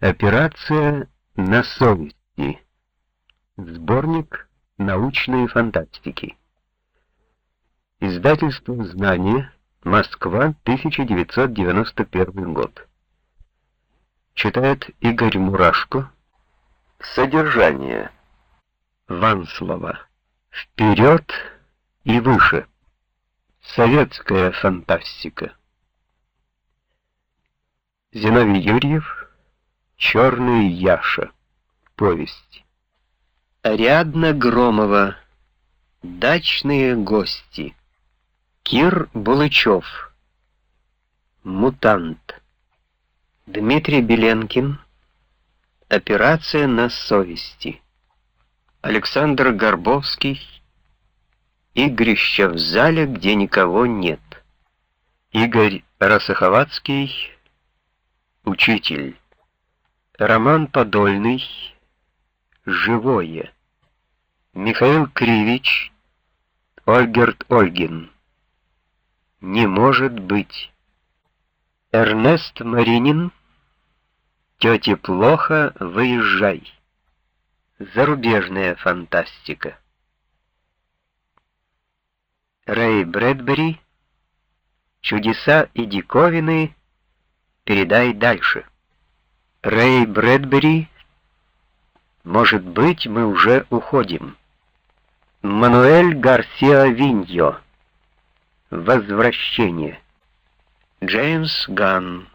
Операция на совести. Сборник научной фантастики. Издательство «Знание», Москва, 1991 год. Читает Игорь Мурашко. Содержание. Ванслова. Вперед и выше. Советская фантастика. Зиновий Юрьев. Черный Яша. Повесть. Ариадна Громова. Дачные гости. Кир Булычев. Мутант. Дмитрий Беленкин. Операция на совести. Александр Горбовский. Игрище в зале, где никого нет. Игорь Росоховацкий. Учитель. Роман Подольный. Живое. Михаил Кривич. Ольгерт Ольгин. Не может быть. Эрнест Маринин. Тете плохо, выезжай. Зарубежная фантастика. Рэй Брэдбери. Чудеса и диковины. Передай дальше. Рэй Брэдбери. Может быть, мы уже уходим. Мануэль Гарсиа Виньо. Возвращение. Джеймс Ганн.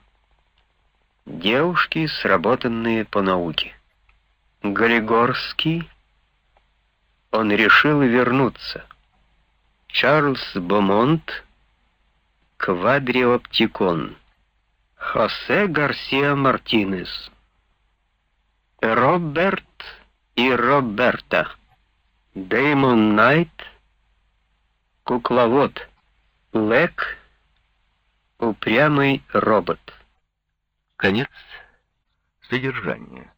Девушки, сработанные по науке. Галигорский. Он решил вернуться. Чарльз Бомонт. Квадриоптикон. Хосе Гарсиа Мартинес. Роберт и Роберта. Дэймон Найт. Кукловод. Лек. Упрямый робот. Конец содержания.